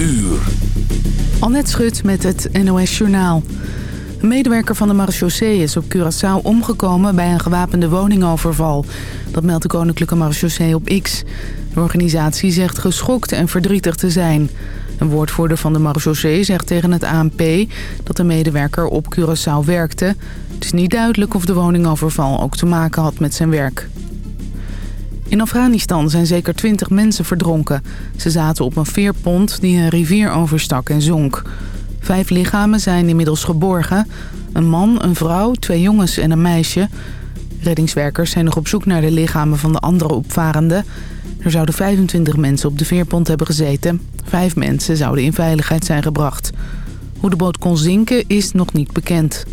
uur. Annette Schut met het NOS Journaal. Een medewerker van de marechaussee is op Curaçao omgekomen bij een gewapende woningoverval. Dat meldt de Koninklijke Marechaussee op X. De organisatie zegt geschokt en verdrietig te zijn. Een woordvoerder van de marechaussee zegt tegen het ANP dat de medewerker op Curaçao werkte. Het is niet duidelijk of de woningoverval ook te maken had met zijn werk. In Afghanistan zijn zeker twintig mensen verdronken. Ze zaten op een veerpont die een rivier overstak en zonk. Vijf lichamen zijn inmiddels geborgen. Een man, een vrouw, twee jongens en een meisje. Reddingswerkers zijn nog op zoek naar de lichamen van de andere opvarenden. Er zouden 25 mensen op de veerpont hebben gezeten. Vijf mensen zouden in veiligheid zijn gebracht. Hoe de boot kon zinken is nog niet bekend.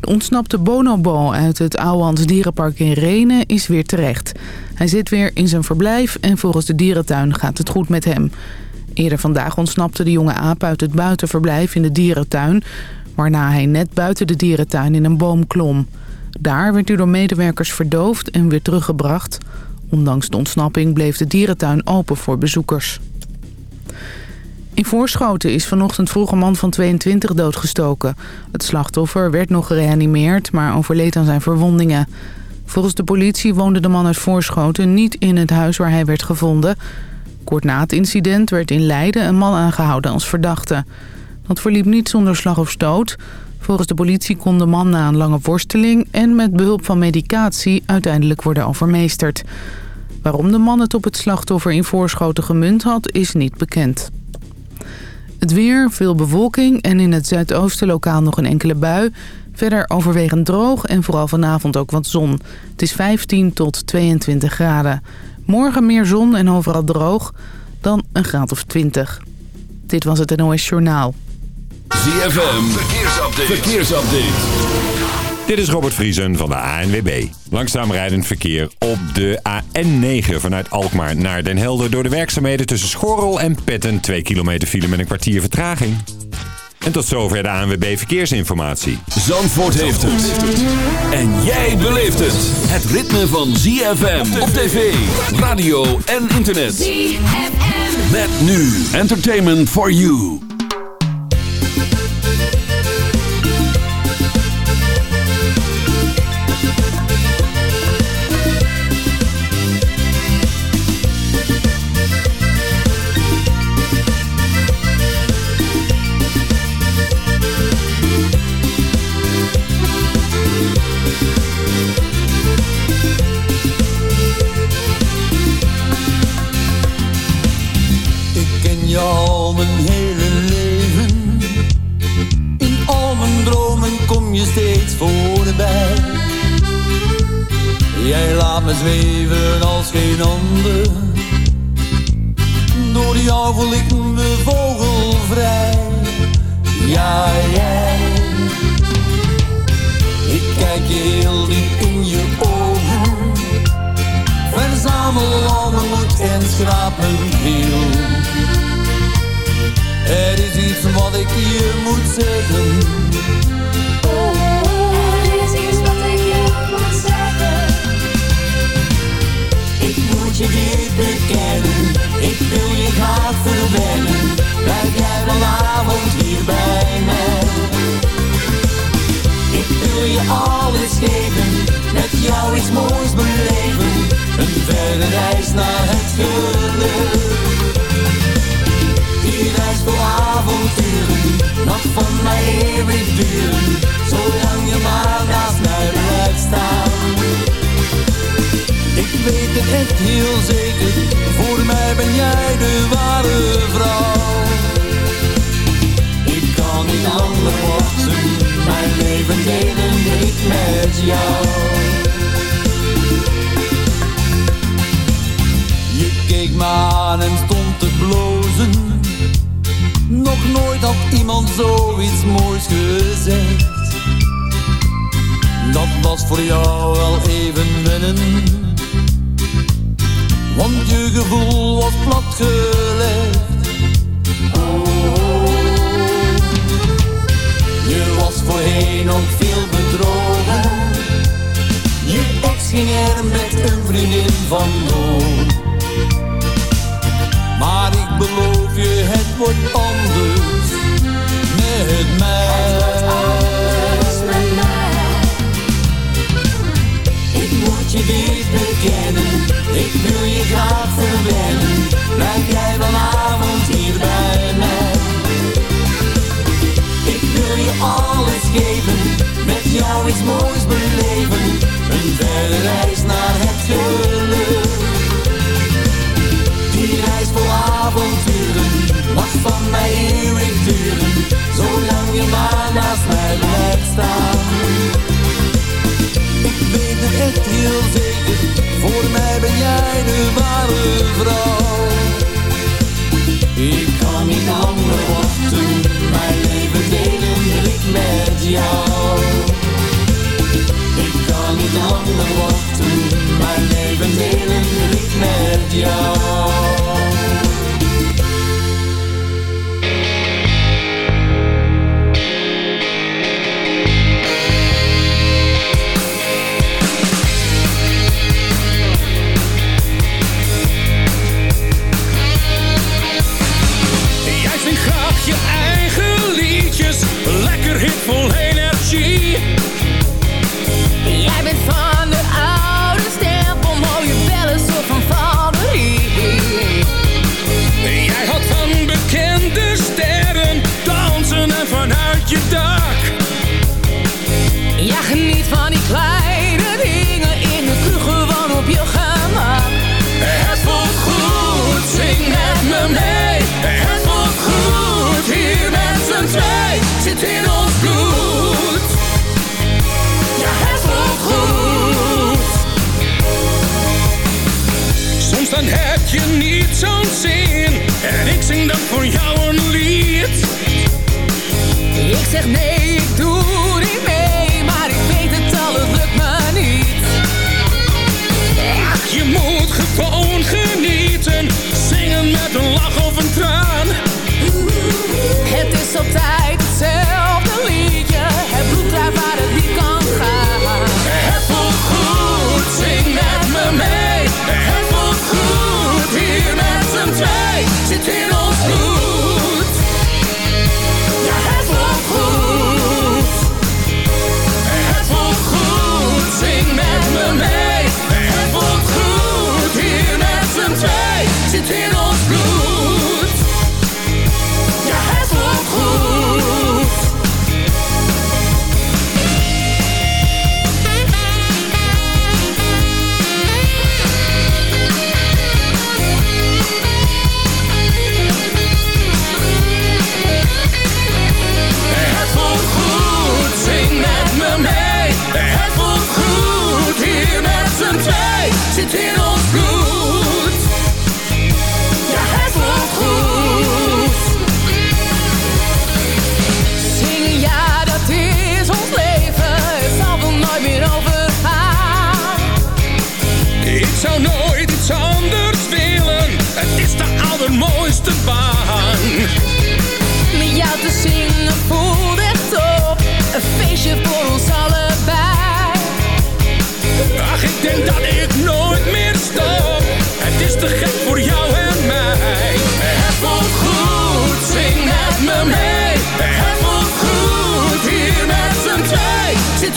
De ontsnapte bonobo uit het Ouwans dierenpark in Renen is weer terecht. Hij zit weer in zijn verblijf en volgens de dierentuin gaat het goed met hem. Eerder vandaag ontsnapte de jonge aap uit het buitenverblijf in de dierentuin... waarna hij net buiten de dierentuin in een boom klom. Daar werd hij door medewerkers verdoofd en weer teruggebracht. Ondanks de ontsnapping bleef de dierentuin open voor bezoekers. In Voorschoten is vanochtend vroeg een man van 22 doodgestoken. Het slachtoffer werd nog gereanimeerd, maar overleed aan zijn verwondingen. Volgens de politie woonde de man uit Voorschoten niet in het huis waar hij werd gevonden. Kort na het incident werd in Leiden een man aangehouden als verdachte. Dat verliep niet zonder slag of stoot. Volgens de politie kon de man na een lange worsteling en met behulp van medicatie uiteindelijk worden overmeesterd. Waarom de man het op het slachtoffer in Voorschoten gemunt had, is niet bekend. Het weer, veel bewolking en in het zuidoosten lokaal nog een enkele bui. Verder overwegend droog en vooral vanavond ook wat zon. Het is 15 tot 22 graden. Morgen meer zon en overal droog, dan een graad of 20. Dit was het NOS Journaal. ZFM, verkeersupdate. verkeersupdate. Dit is Robert Vriesen van de ANWB. Langzaam rijdend verkeer op de AN9 vanuit Alkmaar naar Den Helder... door de werkzaamheden tussen Schorrel en Petten. 2 kilometer file met een kwartier vertraging. En tot zover de ANWB Verkeersinformatie. Zandvoort heeft het. En jij beleeft het. Het ritme van ZFM op tv, radio en internet. ZFM. Met nu Entertainment for You. Ander. Door jou voel ik me vogelvrij. Ja, jij. Ik kijk je heel diep in je ogen. Verzamel al mijn moed en schraap mijn keel. Er is iets wat ik je moet zeggen. je je graag verwennen. Blijf jij vanavond hier bij mij. Ik wil je alles geven. Met jou iets moois beleven. Een verre reis naar het geluk. Die reis voor avonturen. Nog van mij eeuwig duren. Zolang echt heel zeker, voor mij ben jij de ware vrouw. Ik kan niet langer wachten, mijn leven delen ik met jou. Je keek me aan en stond te blozen. Nog nooit had iemand zoiets moois gezegd. Dat was voor jou wel even wennen want je gevoel was platgelegd. Je was voorheen ook veel bedrogen. Je ex ging er met een vriendin van door. Maar ik beloof je, het wordt anders met mij. dit bekennen. Ik wil je graag verwennen. Blijf jij vanavond hier bij mij? Ik wil je alles geven. Met jou iets moois beleven. Een verre reis naar het geluk. Die reis vol avonturen Mag van mij eeuwig duren. Zolang je maar naast mij blijft staan. Ik kan niet langer wachten, mijn leven delen wil ik met jou. Ik kan niet langer wachten, mijn leven delen wil ik met jou.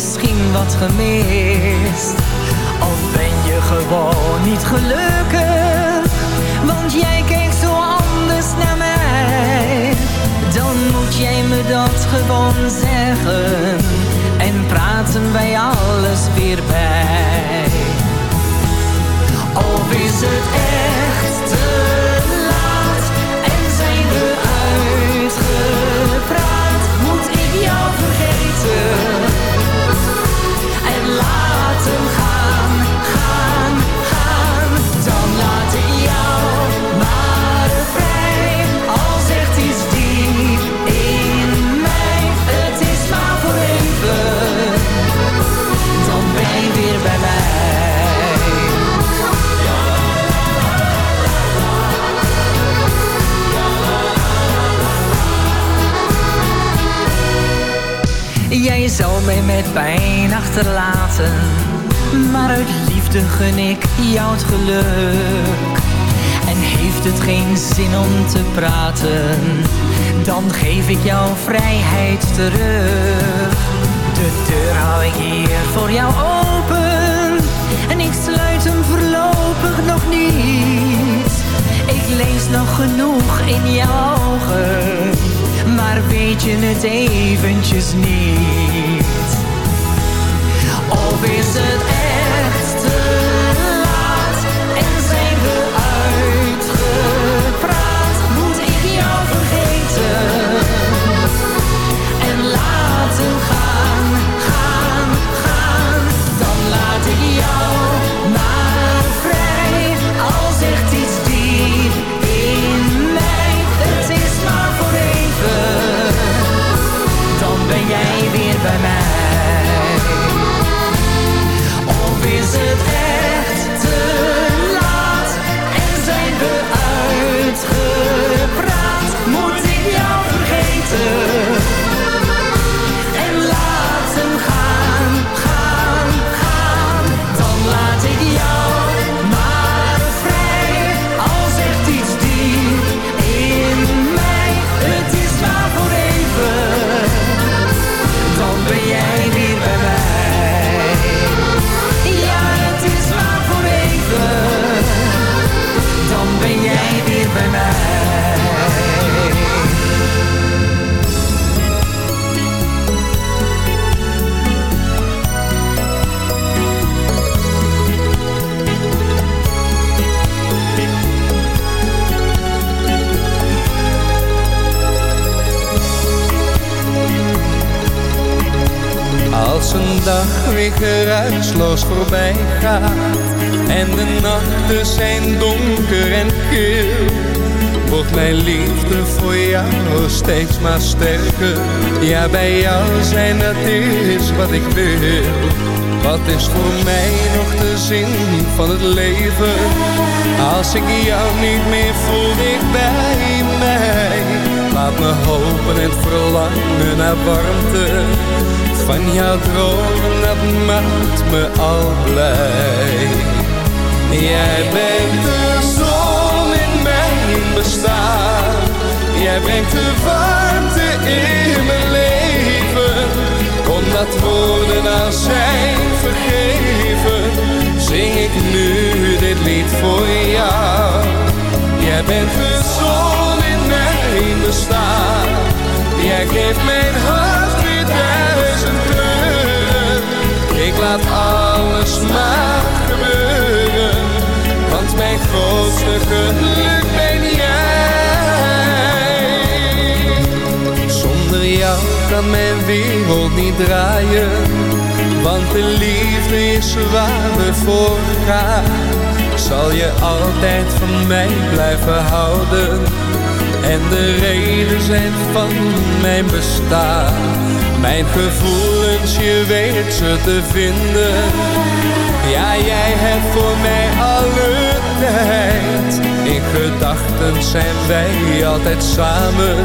misschien wat gemist? Jij zou mij met pijn achterlaten. Maar uit liefde gun ik jou het geluk. En heeft het geen zin om te praten Dan geef ik jou vrijheid terug. De deur hou ik hier voor jou open En ik sluit hem voorlopig nog niet. Ik lees nog genoeg in jouw ogen maar weet je het eventjes niet? Of is het weer geruisloos voorbij gaat. En de nachten zijn donker en kil Wordt mijn liefde voor jou steeds maar sterker? Ja, bij jou zijn dat is wat ik wil. Wat is voor mij nog de zin van het leven? Als ik jou niet meer voel dicht bij mij. Laat me hopen en verlangen naar warmte van jouw dromen, dat maakt me al blij. Jij bent de zon in mijn bestaan. Jij brengt de warmte in mijn leven. Kon dat woorden nou zijn vergeven, zing ik nu dit lied voor jou. Jij bent de zon in mijn bestaan. Jij geeft mijn hart duizend kleuren. Ik laat alles maar gebeuren. Want mijn grootste geluk ben jij. Zonder jou kan mijn wereld niet draaien. Want de liefde is waar we voor gaan. Zal je altijd van mij blijven houden en de reden zijn van mijn bestaan. Mijn gevoelens, je weet ze te vinden. Ja, jij hebt voor mij alle tijd. In gedachten zijn wij altijd samen.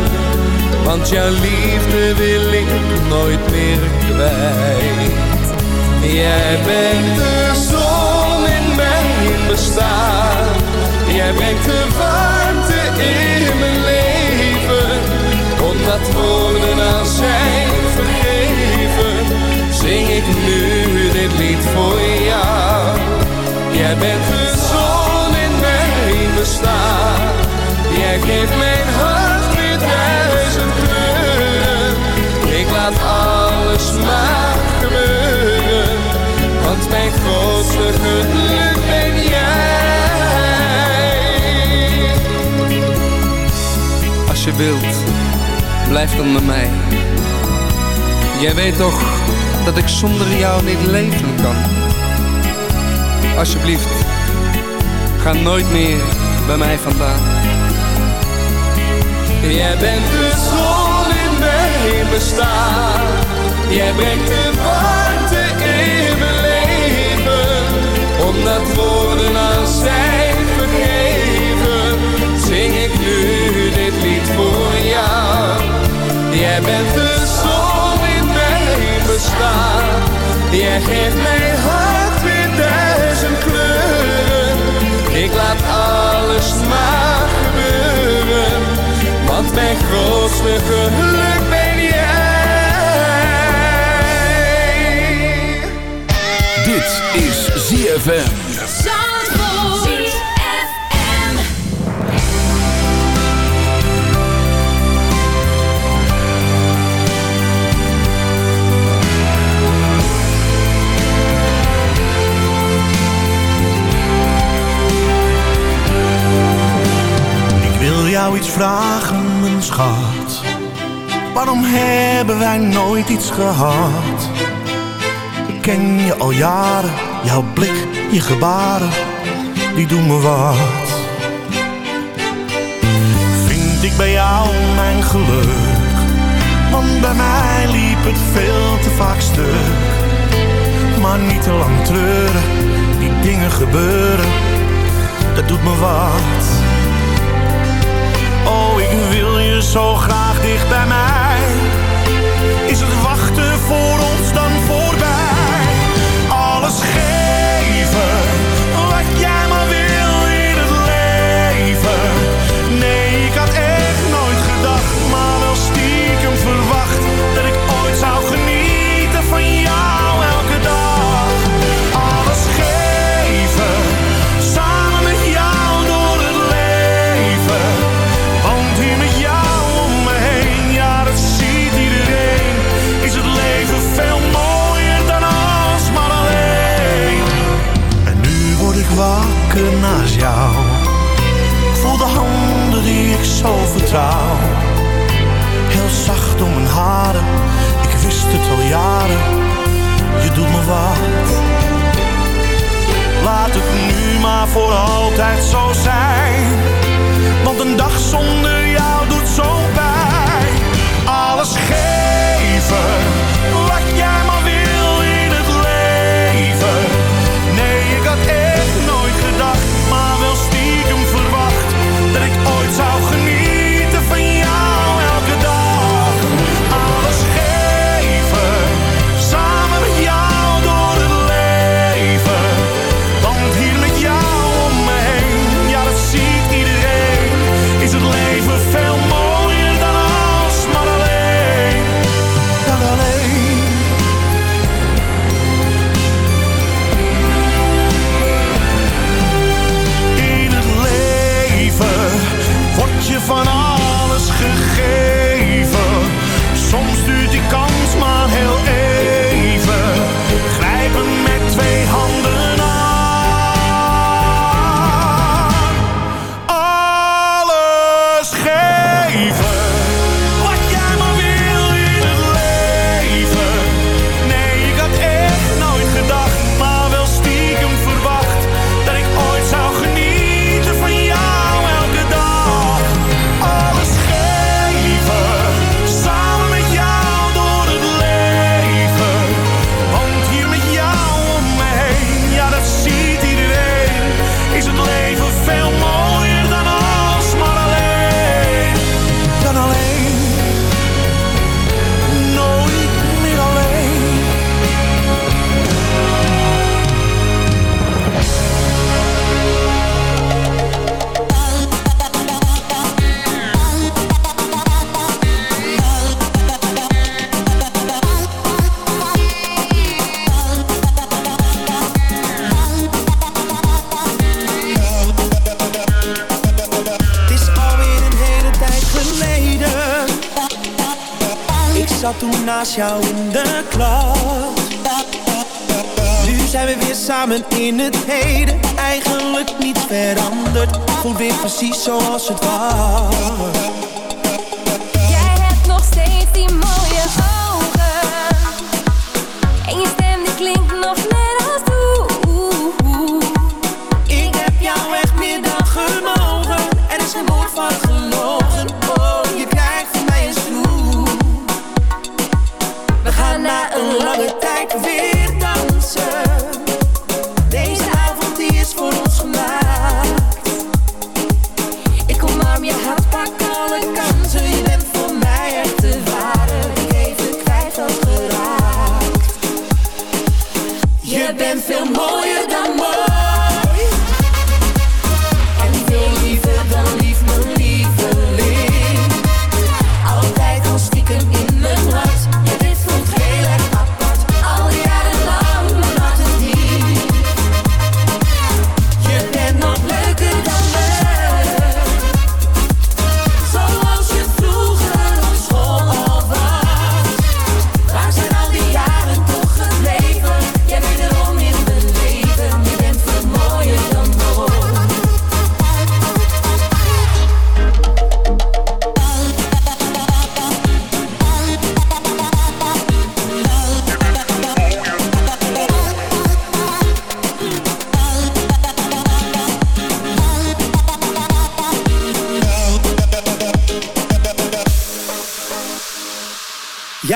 Want jouw liefde wil ik nooit meer kwijt. Jij bent de zon in mijn bestaan. Jij brengt de warmte in mijn leven ik nu dit lied voor jou. Jij bent de zon in mijn bestaan. Jij geeft mijn hart weer duizend kleuren. Ik laat alles maar gebeuren. Want mijn grootste geluk ben jij. Als je wilt, blijf dan bij mij. Jij weet toch dat ik zonder jou niet leven kan. Alsjeblieft, ga nooit meer bij mij vandaan. Jij bent de zon in mijn bestaan. Jij brengt de warmte in mijn leven. Omdat woorden aan zijn vergeven, zing ik nu dit lied voor jou. Jij bent de bestaan. Jij geeft mijn hart weer duizend kleuren. Ik laat alles maar gebeuren. Want mijn grootste geluk ben jij. Dit is ZFM. Waarom hebben wij nooit iets gehad? Ik ken je al jaren, jouw blik, je gebaren, die doen me wat. Vind ik bij jou mijn geluk? Want bij mij liep het veel te vaak stuk. Maar niet te lang treuren, die dingen gebeuren, dat doet me wat. Zo graag dicht bij mij. Is het wachten voor ons dan voorbij? Jou. Ik voel de handen die ik zo vertrouw. Heel zacht om mijn haren, ik wist het al jaren. Je doet me wat. Laat het nu maar voor altijd zo zijn. Want een dag zonder jou doet zo pijn. Alles geven, zat toen naast jou in de klas. Nu zijn we weer samen in het heden. Eigenlijk niet veranderd. Voel weer precies zoals het was. Jij hebt nog steeds die mooie ogen. En je stem die klinkt nog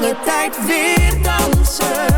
Lange tijd weer dansen.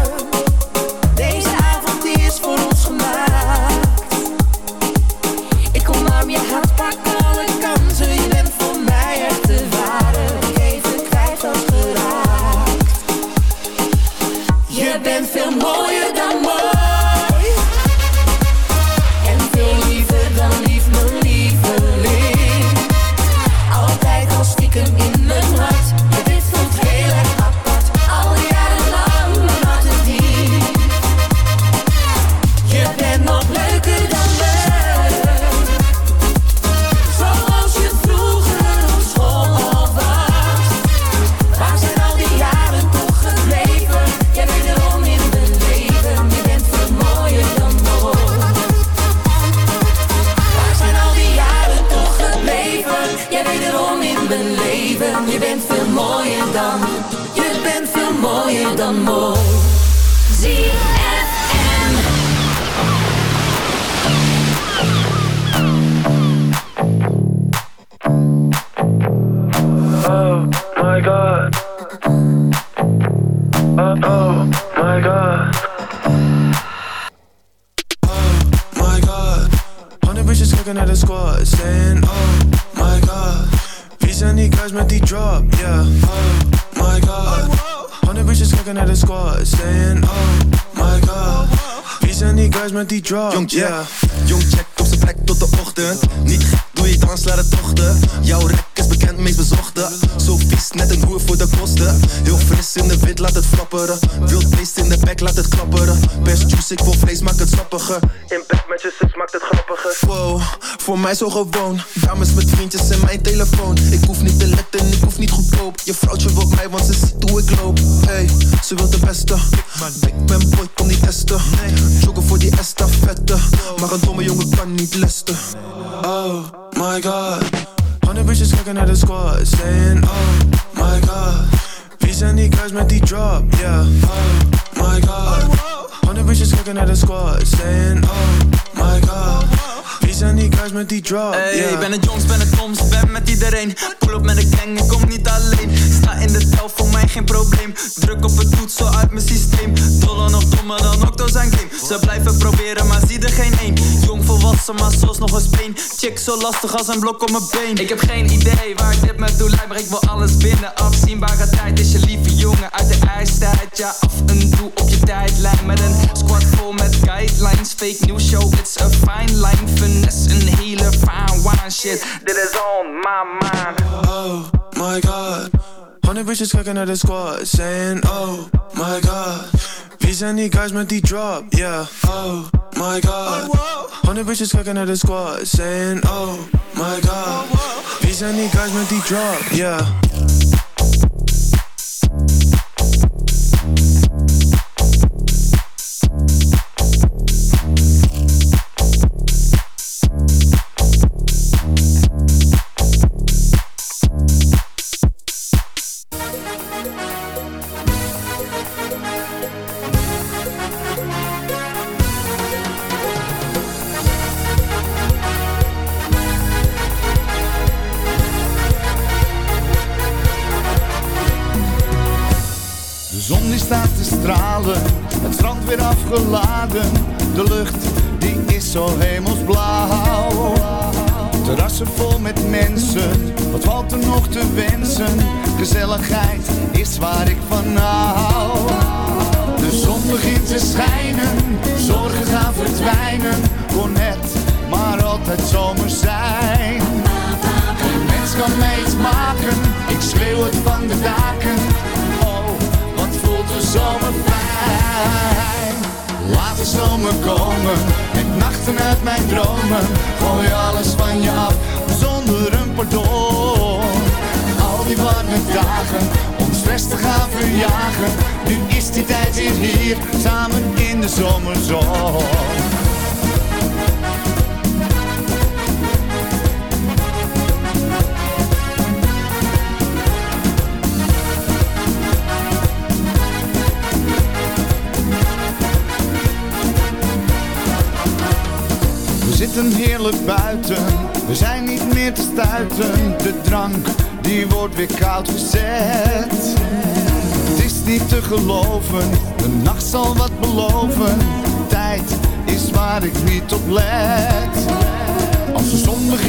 Kijken naar de squad, saying oh my god. Wie zijn die guys met die drop, yeah. Oh my god. Honderd bitches kijken naar de squad, saying oh my god. Wie zijn die guys met die drop, Jong check, yeah. jong check op zijn plek tot de ochtend Niet gek, doe je dans, laat het tochten Jouw rek is bekend, meest bezochte Zo vies, net een hoer voor de kosten Heel fris in de wit, laat het flapperen Wild beest in de bek, laat het klapperen Best juice, ik wil vlees, maak het sappiger In bed zus, maakt het grappiger Wow, voor mij zo gewoon. Dames met vriendjes en mijn telefoon. Ik hoef niet te letten, ik hoef niet goedkoop. Je vrouwtje wil mij, want ze ziet hoe ik loop. Hey, ze wil de beste. Ik ben boy, kom niet testen. Joggen voor die estafette. Maar een domme jongen kan niet lesten. Oh my god. Honderd bitches kijken naar de squad. Saying oh my god. Wie zijn die guys met die drop? Yeah. Oh my god. Honderd bitches kijken naar de squad. Saying oh my god. Wie zijn die guys met die drop? Hey, yeah. ik ben een Jones, ben een Toms, ben met iedereen Pull op met een gang, ik kom niet alleen Sta in de tel, voor mij geen probleem Druk op het toetsel uit mijn systeem Dollar nog dommer dan Octo zijn game Ze blijven proberen, maar zie er geen één Jong volwassen maar zoals nog een speen. Chick zo lastig als een blok op mijn been. Ik heb geen idee waar dit me toe lijkt, maar ik wil alles binnen. Afzienbare tijd is je lieve jongen uit de ijstijd. Ja, af en toe op je tijdlijn met een squad vol met guidelines. Fake news show, it's a fine line. Finesse, een hele fine wine shit. Dit is on my mind. Oh my god. Honey bitches kijken naar de squad, saying oh my god. Zijn die guys met die drop? Yeah, oh my god. Honey bitches kijken at the squad, saying oh my god. Wie zijn die guys met die drop? Yeah. Oh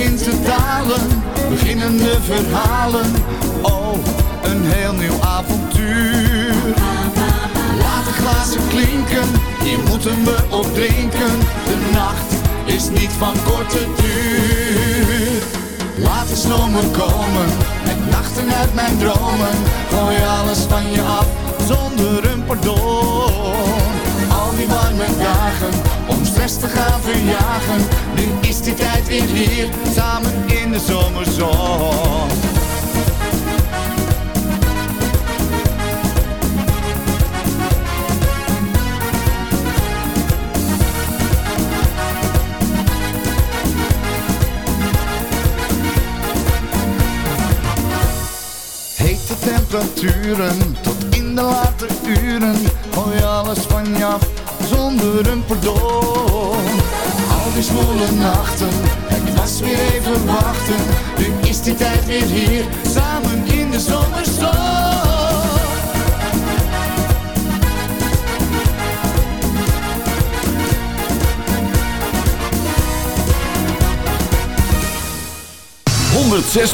begint te dalen, beginnen de verhalen. Oh, een heel nieuw avontuur. Laat de glazen klinken, hier moeten we op drinken. De nacht is niet van korte duur. Laat de zomer komen, met nachten uit mijn dromen. Gooi alles van je af, zonder een pardon. Warme dagen, om stress te gaan verjagen. Nu is die tijd weer hier, samen in de zomerzon. Hete temperaturen tot in de late uren. Gooi alles van je af zonder een pardon. Al die zwoele nachten, het was weer even wachten. Nu is die tijd weer hier, samen in de zomerzon. Honderd zes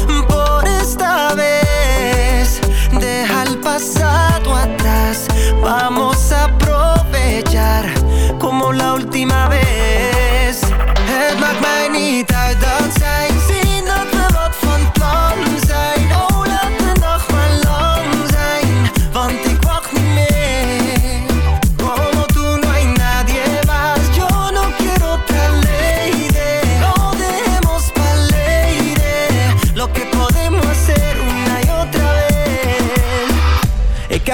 Pasado atrás. Vamos a aprovechar como la última vez. Het maakt mij niet uit dat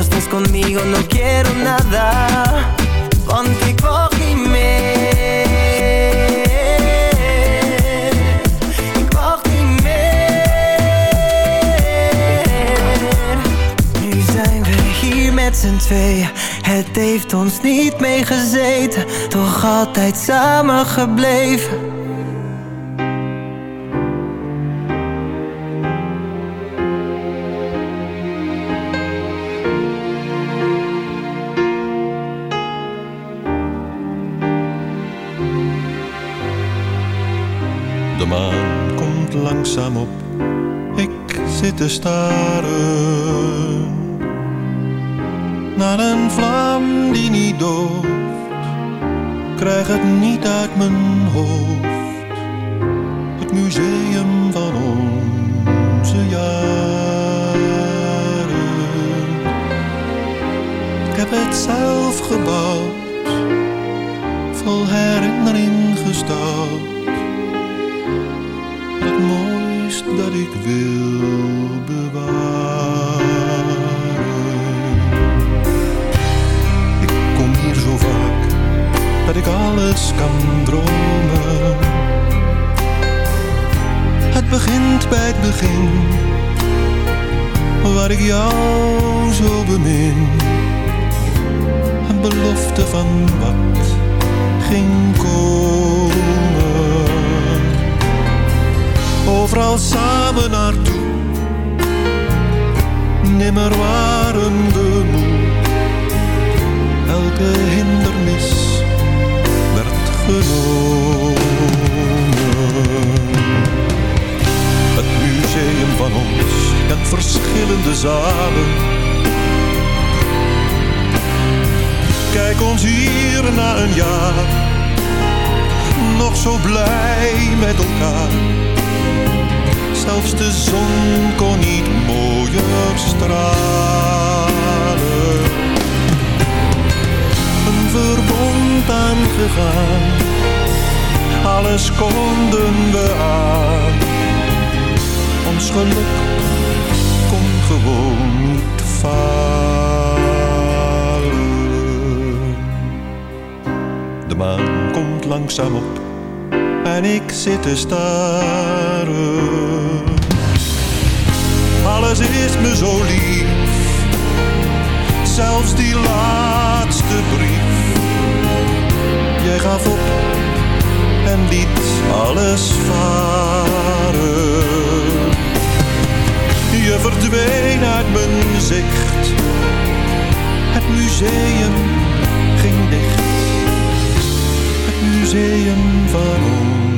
no estás conmigo no quiero nada. Niet niet hier met z'n tweeën. Het heeft ons niet meegezeten Toch altijd samen gebleven op, ik zit te staren naar een vlam die niet dooft. Krijg het niet uit mijn hoofd, het museum van onze jaren. Ik heb het zelf gebouwd, vol herinnering gestouwd dat ik wil bewaren. Ik kom hier zo vaak dat ik alles kan dromen. Het begint bij het begin, waar ik jou zo bemin. Een belofte van wat ging komen overal samen naartoe. Nimmer waren we moe, elke hindernis werd genomen. Het museum van ons kent verschillende zalen. Kijk ons hier na een jaar, nog zo blij met elkaar zelfs de zon kon niet mooier stralen. Een verbond aangegaan, alles konden we aan. Ons geluk kon gewoon niet falen. De maan komt langzaam op en ik zit te staren. Alles is me zo lief, zelfs die laatste brief. Jij gaf op en liet alles varen. Je verdween uit mijn zicht, het museum ging dicht. Museum van onze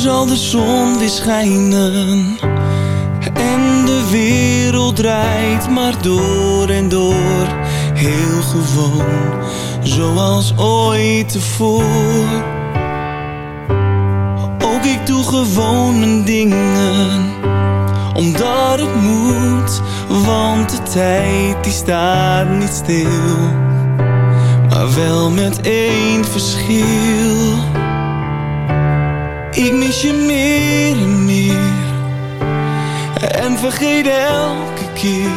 zal de zon weer schijnen. En de wereld draait maar door en door. Heel gewoon, zoals ooit tevoren. Ook ik doe gewoon mijn dingen, omdat het moet. Want de tijd die staat niet stil, maar wel met één verschil. Ik mis je meer en meer. En vergeet elke keer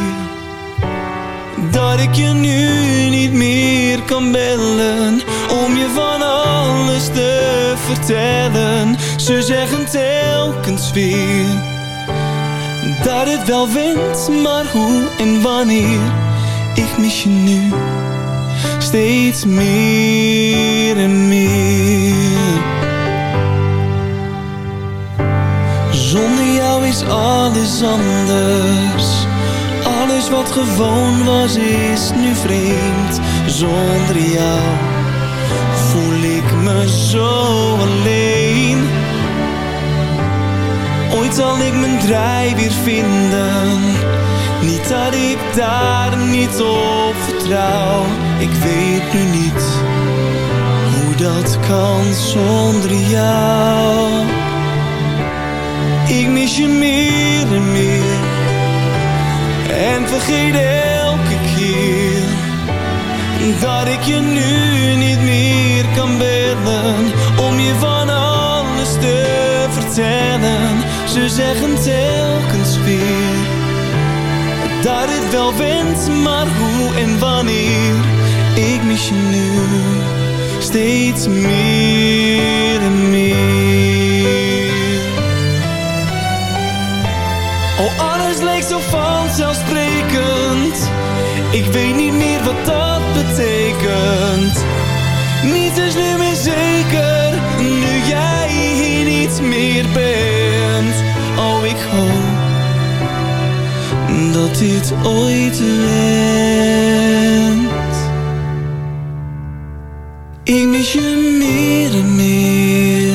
Dat ik je nu niet meer kan bellen Om je van alles te vertellen. Ze zeggen telkens weer Dat het wel wint, maar hoe en wanneer. Ik mis je nu Steeds meer en meer is alles anders. Alles wat gewoon was is nu vreemd. Zonder jou voel ik me zo alleen. Ooit zal ik mijn draai weer vinden. Niet dat ik daar niet op vertrouw. Ik weet nu niet hoe dat kan zonder jou. Ik mis je meer en meer. En vergeet elke keer Dat ik je nu niet meer kan bellen Om je van alles te vertellen. Ze zeggen telkens weer Dat het wel went, maar hoe en wanneer. Ik mis je nu steeds meer weet niet meer wat dat betekent. Niets is nu meer zeker, nu jij hier niet meer bent. Oh, ik hoop dat dit ooit wendt. Ik mis je meer en meer.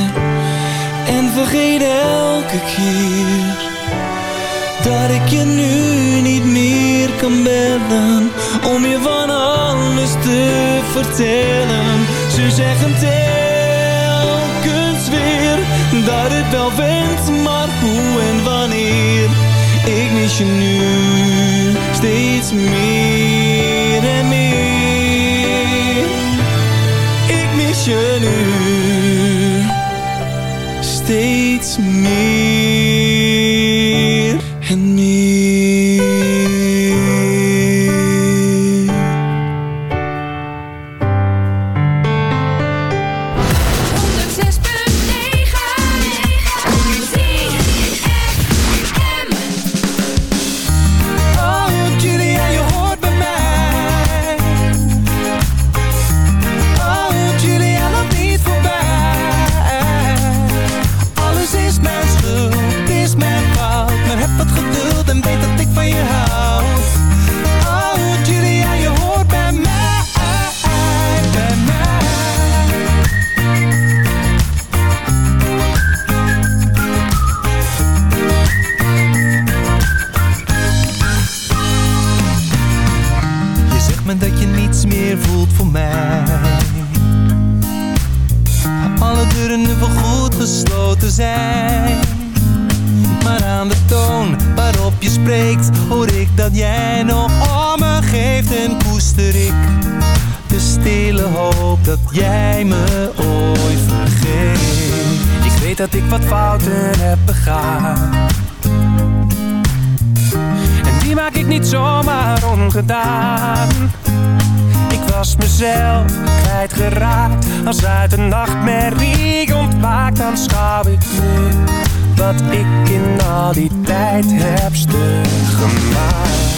En vergeet elke keer dat ik je nu niet meer kan bellen vertellen. Ze zeggen telkens weer Dat het wel went, maar hoe en wanneer. Ik mis je nu steeds meer en meer. Ik mis je nu steeds meer en meer. Ik was mezelf kwijtgeraakt. Als uit een nachtmerrie ontwaakt, dan schouw ik nu wat ik in al die tijd heb stuk gemaakt.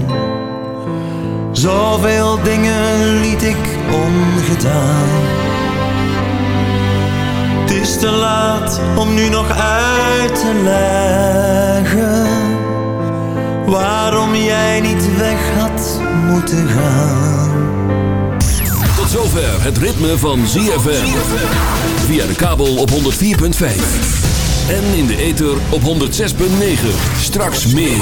Zoveel dingen liet ik ongedaan. Het is te laat om nu nog uit te leggen waarom jij niet weg had moeten gaan. Tot zover het ritme van ZFM. Via de kabel op 104.5. En in de ether op 106.9. Straks meer.